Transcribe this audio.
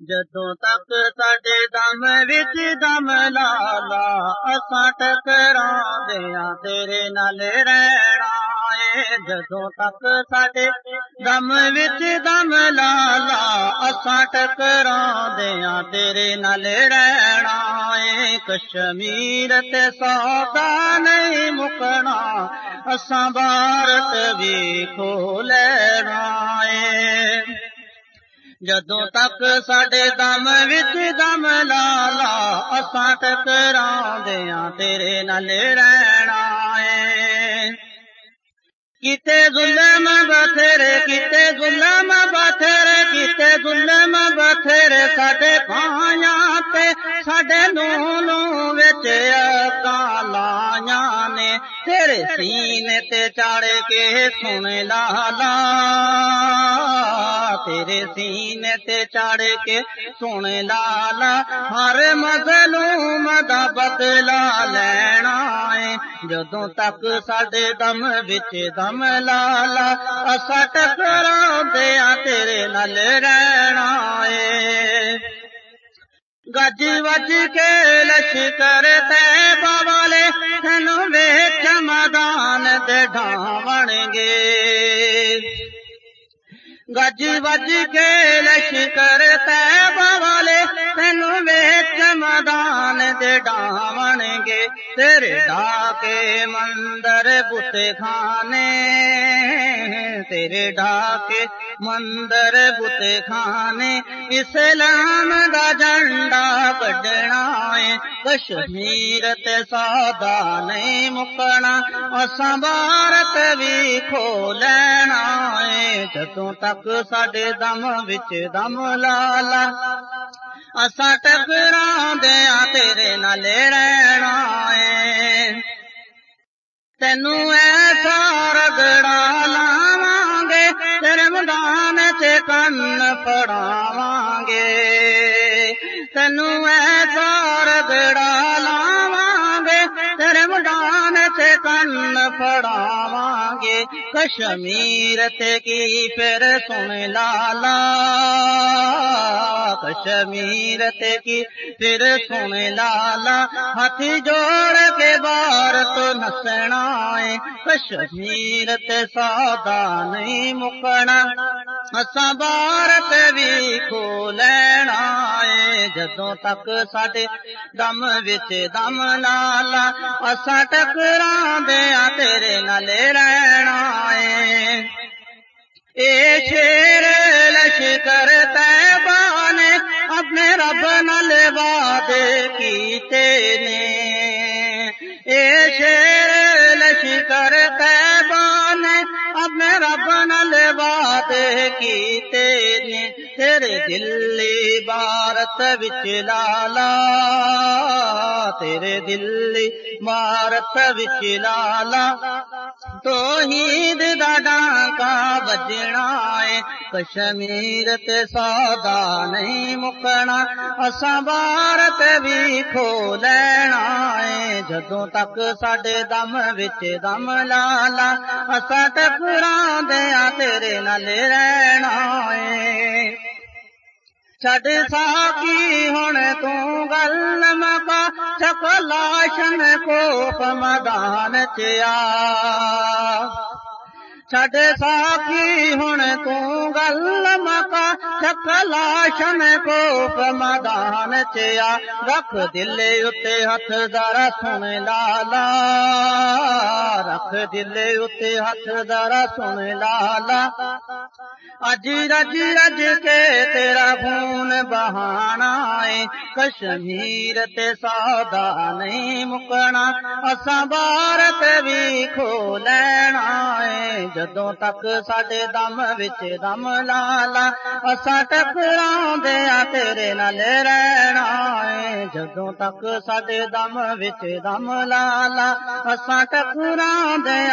جدوں تک سڈے دم بچ دم لالا اساں ٹکراں دیا تیرے نال رہنا جدوں تک ساڈے دم بچ دم لالا اساں ٹکراں دیا تیرے نال رہنا کشمیر تے سودا نہیں مکنا اساں بھارت بھی کھو لینا جدوں تک سڈے دم بچ دم لالا اساں ٹکراندیاں تیرے نال رہنا اے کتے ظلم بتھیرے کتے ظلم بتھیرے کتے ظلم بتھیرے سڈے پایا تے ساڈے نو سینے تے چڑھ کے سن لالا، تیرے سینے تے چڑھ کے سن لالا، ہر مظلوم دا بدلا لینا ہے جدوں تک ساڈے دم وچ دم لالا، اسا ٹکراں دے تیرے نال رہنا ہے گج وج کے لشکر گے گج بج کے لشکر تیبہ والے تینو ویچ میدان تے ڈاون گے تیرے ڈا کے مندر بتے خانے تیرے ڈا کے مندر بتے خانے اسلام دا جنڈا بجنا ਏ ਕਸ਼ਮੀਰ ਤੇ ਸਾਦਾ ਨਹੀਂ ਮੁਕਣਾ ਅਸਾਂ ਭਾਰਤ ਵੀ ਖੋ ਲੈਣਾ ਏ ਜਦੋਂ ਤੱਕ ਸਾਡੇ ਦਮ ਵਿੱਚ ਦਮ ਲਾਲਾ ਅਸਾਂ ਟਕਰਾਉਂਦੇ ਆ ਤੇਰੇ ਨਾਲ ਰਹਿਣਾ ਏ ਤੈਨੂੰ ਐਸਾ ਰਗੜਾ ਲਾਵਾਂਗੇ ਤੇਰੇ ਮੈਦਾਨ 'ਚ ਕੰਨ ਪੜਾਵਾਂਗੇ تنو ایسا رگڑا گے ترم ڈان تے کن پڑاواں گے کشمیر کی پھر سن لالا کشمیر کی پھر سن لالا ہاتھی جوڑ کے بار تو نسنا ہے کشمیر سادہ نہیں مکنا سبارت بھی کھو لینا ہے جدوں تک ساڈے دم وچ دم لالا اساں ٹکراں دے تیرے نال رہنا ہے اے شیر لشکر طیبہ نے اپنے رب نال وعدے کیتے نے کیتے نے تیرے دل عبارت وچ لالا تیرے دل عبارت وچ لالا توحید دا ڈانکا بجنا ہے کشمیر تے سودا نہیں مکنا اساں بارت بھی کھو لینا ہے جدوں تک ساڈے دم وچ دم لالا اساں ٹکراں دے تیرے نال رہنا اے چھڈ ساکی ہن تو گل مبا چکلاشن کو پمدان چیا چھڈ ساکی ہن تو گل مکا چکلاشن کو پمدان چیا رکھ دلے اتنے ہاتھ ذرا سن لالا ہاتھ دلے اتنے ہاتھ دارا سن لالا ਉੱਤੇ ਹੱਥ ਦਾਰਾ ਸੁਣ ਲਾਲਾ ਅੱਜ ਰੱਜ ਰੱਜ ਕੇ ਤੇਰਾ ਖੂਨ ਬਹਾਣਾ ਏ ਕਸ਼ਮੀਰ ਤੇ ਸਾਦਾ ਨਹੀਂ ਮੁਕਣਾ ਅਸਾਂ ਭਾਰਤ ਵੀ ਖੋ ਲੈਣਾ ਏ ਜਦੋਂ ਤੱਕ ਸਾਡੇ ਦਮ ਵਿੱਚ ਦਮ ਲਾਲਾ ਅਸਾਂ ਟਕਰਾਉਂਦੇ ਆ ਤੇਰੇ ਨਾਲ ਰਹਿਣਾ ਏ ਜਦੋਂ ਤੱਕ ਸਾਡੇ ਦਮ ਵਿੱਚ ਦਮ ਲਾਲਾ ਅਸਾਂ ਟਕਰਾਉਂਦੇ